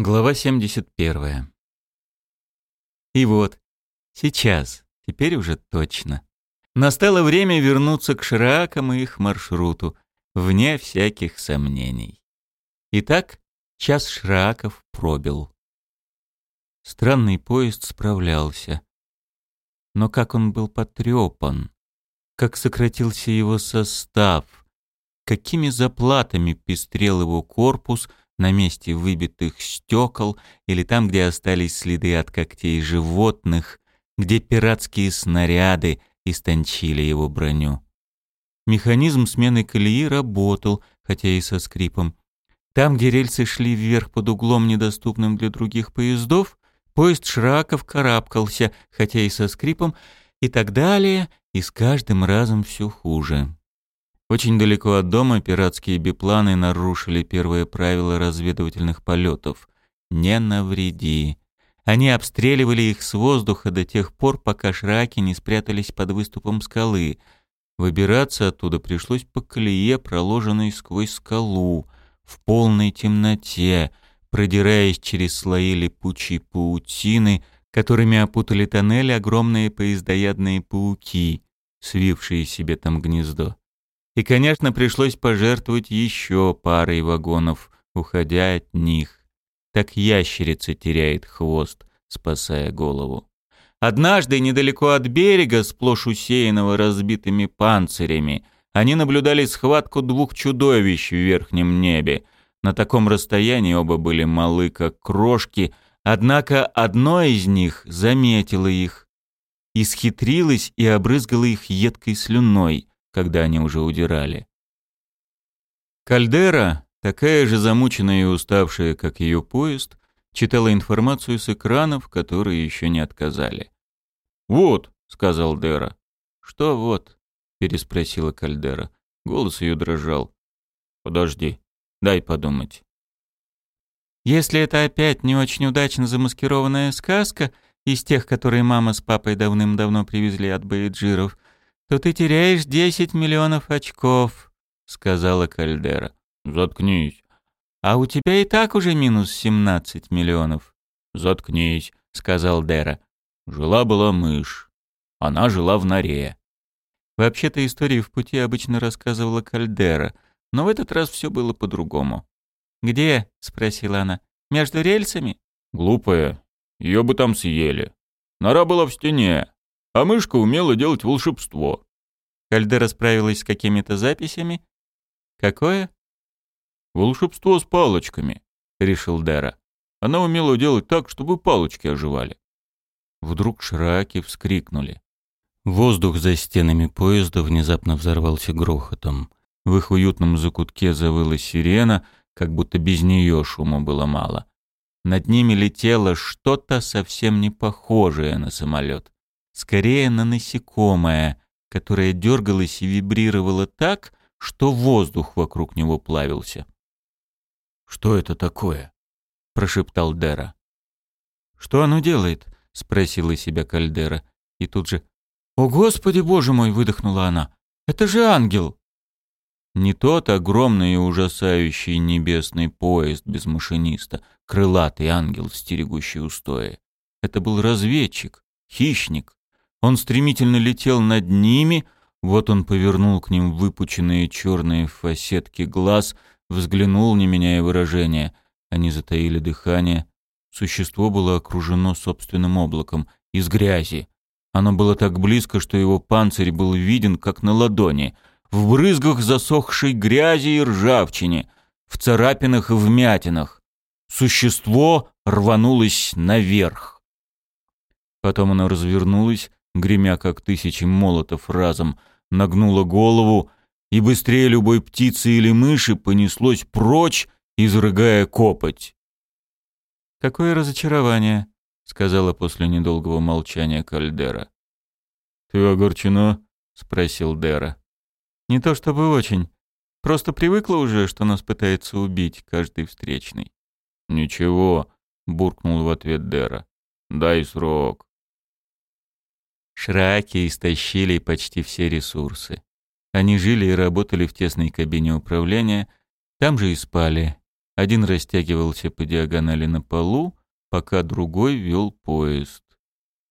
Глава 71. И вот, сейчас, теперь уже точно. Настало время вернуться к Шракам и их маршруту, вне всяких сомнений. Итак, час Шраков пробил. Странный поезд справлялся. Но как он был потрепан, как сократился его состав, какими заплатами пестрел его корпус — на месте выбитых стекол или там, где остались следы от когтей животных, где пиратские снаряды истончили его броню. Механизм смены колеи работал, хотя и со скрипом. Там, где рельсы шли вверх под углом, недоступным для других поездов, поезд Шраков карабкался, хотя и со скрипом, и так далее, и с каждым разом все хуже. Очень далеко от дома пиратские бипланы нарушили первое правило разведывательных полетов — «не навреди». Они обстреливали их с воздуха до тех пор, пока шраки не спрятались под выступом скалы. Выбираться оттуда пришлось по колее, проложенной сквозь скалу, в полной темноте, продираясь через слои липучей паутины, которыми опутали тоннели огромные поездоядные пауки, свившие себе там гнездо. И, конечно, пришлось пожертвовать еще парой вагонов, уходя от них. Так ящерица теряет хвост, спасая голову. Однажды, недалеко от берега, сплошь усеянного разбитыми панцирями, они наблюдали схватку двух чудовищ в верхнем небе. На таком расстоянии оба были малы, как крошки, однако одно из них заметило их, исхитрилось и обрызгало их едкой слюной когда они уже удирали. Кальдера, такая же замученная и уставшая, как ее поезд, читала информацию с экранов, которые еще не отказали. «Вот», — сказал Дера. «Что вот?» — переспросила Кальдера. Голос ее дрожал. «Подожди, дай подумать». «Если это опять не очень удачно замаскированная сказка из тех, которые мама с папой давным-давно привезли от Бейджиров, то ты теряешь 10 миллионов очков», — сказала Кальдера. «Заткнись». «А у тебя и так уже минус 17 миллионов». «Заткнись», — сказал Дера. «Жила-была мышь. Она жила в норе». Вообще-то истории в пути обычно рассказывала Кальдера, но в этот раз все было по-другому. «Где?» — спросила она. «Между рельсами?» «Глупая. Ее бы там съели. Нора была в стене а мышка умела делать волшебство. Кальдера справилась с какими-то записями. Какое? Волшебство с палочками, решил Дера. Она умела делать так, чтобы палочки оживали. Вдруг шраки вскрикнули. Воздух за стенами поезда внезапно взорвался грохотом. В их уютном закутке завыла сирена, как будто без нее шума было мало. Над ними летело что-то совсем не похожее на самолет скорее на насекомое, которое дергалось и вибрировало так, что воздух вокруг него плавился. «Что это такое?» — прошептал Дера. «Что оно делает?» — спросила себя Кальдера. И тут же «О, Господи, Боже мой!» — выдохнула она. «Это же ангел!» Не тот огромный и ужасающий небесный поезд без машиниста, крылатый ангел, стерегущий устои. Это был разведчик, хищник, он стремительно летел над ними, вот он повернул к ним выпученные черные фасетки глаз, взглянул, не меняя выражения. Они затаили дыхание. Существо было окружено собственным облаком из грязи. Оно было так близко, что его панцирь был виден, как на ладони, в брызгах засохшей грязи и ржавчине, в царапинах и вмятинах. Существо рванулось наверх. Потом оно развернулось, гремя как тысячи молотов разом, нагнула голову и быстрее любой птицы или мыши понеслось прочь, изрыгая копоть. «Какое разочарование», — сказала после недолгого молчания Кальдера. «Ты огорчена?» — спросил Дера. «Не то чтобы очень. Просто привыкла уже, что нас пытается убить каждый встречный». «Ничего», — буркнул в ответ Дера. «Дай срок». Шраки истощили почти все ресурсы. Они жили и работали в тесной кабине управления, там же и спали. Один растягивался по диагонали на полу, пока другой вел поезд.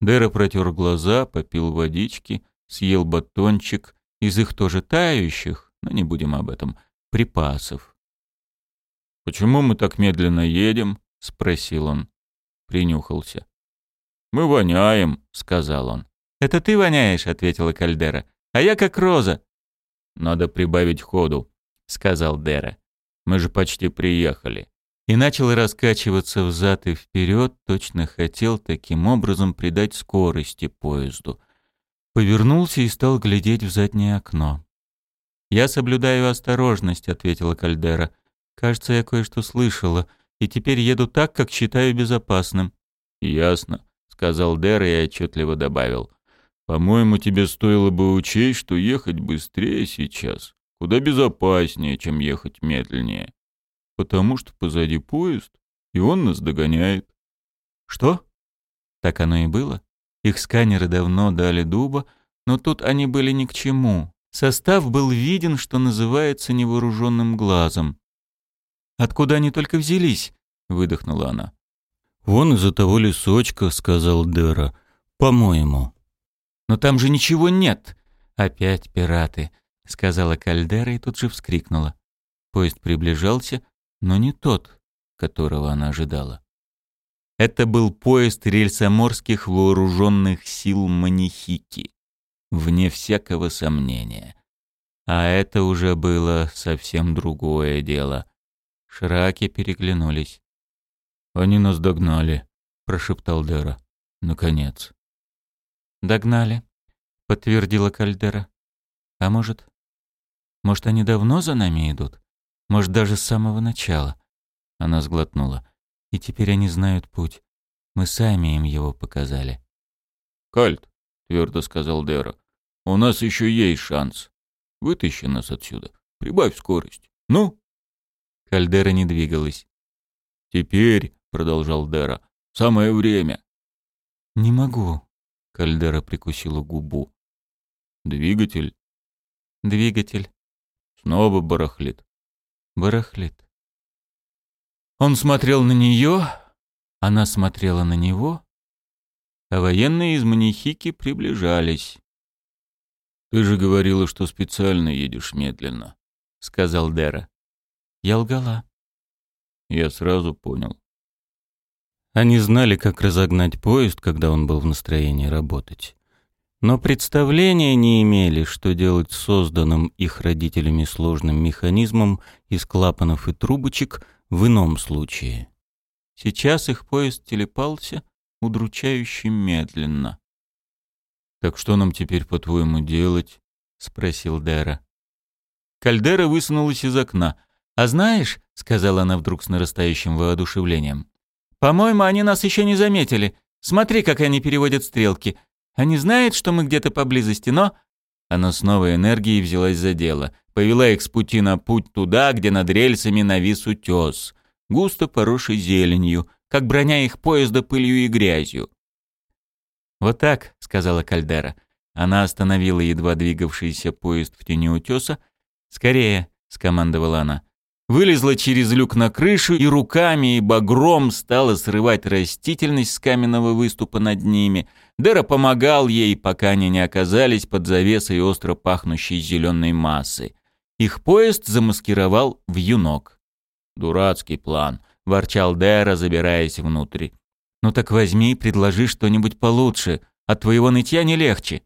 Дэра протер глаза, попил водички, съел батончик из их тоже тающих, но не будем об этом, припасов. «Почему мы так медленно едем?» — спросил он. Принюхался. «Мы воняем», — сказал он. «Это ты воняешь», — ответила Кальдера. «А я как роза». «Надо прибавить ходу», — сказал Дера. «Мы же почти приехали». И начал раскачиваться взад и вперед, точно хотел таким образом придать скорости поезду. Повернулся и стал глядеть в заднее окно. «Я соблюдаю осторожность», — ответила Кальдера. «Кажется, я кое-что слышала, и теперь еду так, как считаю безопасным». «Ясно», — сказал Дера и отчетливо добавил. По-моему, тебе стоило бы учесть, что ехать быстрее сейчас куда безопаснее, чем ехать медленнее. Потому что позади поезд, и он нас догоняет. Что? Так оно и было. Их сканеры давно дали дуба, но тут они были ни к чему. Состав был виден, что называется, невооруженным глазом. «Откуда они только взялись?» — выдохнула она. «Вон из-за того лесочка», — сказал Дера. «По-моему». «Но там же ничего нет!» «Опять пираты», — сказала Кальдера и тут же вскрикнула. Поезд приближался, но не тот, которого она ожидала. Это был поезд рельсоморских вооруженных сил Манихики, вне всякого сомнения. А это уже было совсем другое дело. Шраки переглянулись. «Они нас догнали», — прошептал Дера. «Наконец». «Догнали», — подтвердила Кальдера. «А может, может, они давно за нами идут? Может, даже с самого начала?» Она сглотнула. «И теперь они знают путь. Мы сами им его показали». «Кальт», — твердо сказал Дера, — «у нас еще есть шанс. Вытащи нас отсюда. Прибавь скорость. Ну?» Кальдера не двигалась. «Теперь», — продолжал Дера, — «самое время». «Не могу», Кальдера прикусила губу. «Двигатель?» «Двигатель». «Снова барахлит?» «Барахлит». Он смотрел на нее, она смотрела на него, а военные из Манихики приближались. «Ты же говорила, что специально едешь медленно», — сказал Дера. «Я лгала». Я сразу понял. Они знали, как разогнать поезд, когда он был в настроении работать. Но представления не имели, что делать с созданным их родителями сложным механизмом из клапанов и трубочек в ином случае. Сейчас их поезд телепался удручающе медленно. «Так что нам теперь, по-твоему, делать?» — спросил Дера. Кальдера высунулась из окна. «А знаешь», — сказала она вдруг с нарастающим воодушевлением, по-моему, они нас еще не заметили. Смотри, как они переводят стрелки. Они знают, что мы где-то поблизости, но...» Она с новой энергией взялась за дело. Повела их с пути на путь туда, где над рельсами навис утес, густо поросший зеленью, как броня их поезда пылью и грязью. «Вот так», — сказала Кальдера. Она остановила едва двигавшийся поезд в тени утеса. «Скорее», — скомандовала она вылезла через люк на крышу и руками и багром стала срывать растительность с каменного выступа над ними. Дэра помогал ей, пока они не оказались под завесой остро пахнущей зеленой массы. Их поезд замаскировал в юнок. «Дурацкий план», — ворчал Дэра, забираясь внутрь. «Ну так возьми и предложи что-нибудь получше. От твоего нытья не легче».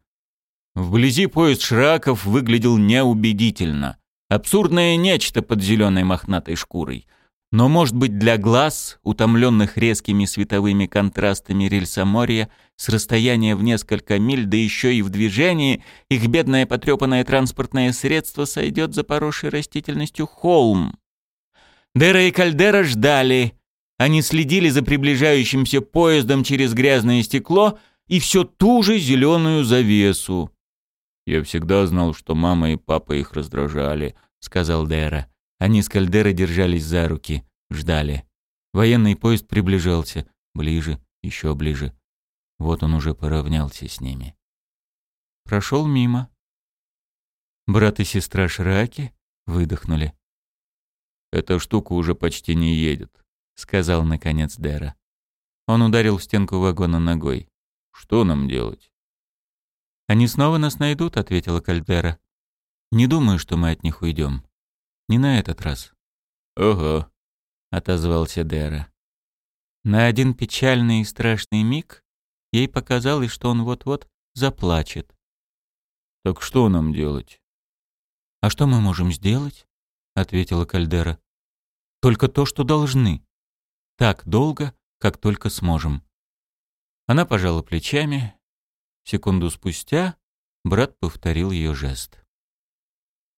Вблизи поезд Шраков выглядел неубедительно — Абсурдное нечто под зеленой мохнатой шкурой. Но, может быть, для глаз, утомленных резкими световыми контрастами рельсоморья, с расстояния в несколько миль, да еще и в движении, их бедное потрепанное транспортное средство сойдет за поросший растительностью холм. Дера и Кальдера ждали. Они следили за приближающимся поездом через грязное стекло и все ту же зеленую завесу. Я всегда знал, что мама и папа их раздражали, сказал Дэра. Они с Кальдерой держались за руки, ждали. Военный поезд приближался, ближе, еще ближе. Вот он уже поравнялся с ними. Прошел мимо. Брат и сестра Шраки выдохнули. Эта штука уже почти не едет», — сказал наконец Дера. Он ударил в стенку вагона ногой. «Что нам делать?» «Они снова нас найдут», — ответила Кальдера. «Не думаю, что мы от них уйдем. Не на этот раз». «Ага», — отозвался Дера. На один печальный и страшный миг ей показалось, что он вот-вот заплачет. «Так что нам делать?» «А что мы можем сделать?» — ответила Кальдера. «Только то, что должны. Так долго, как только сможем». Она пожала плечами. Секунду спустя брат повторил ее жест.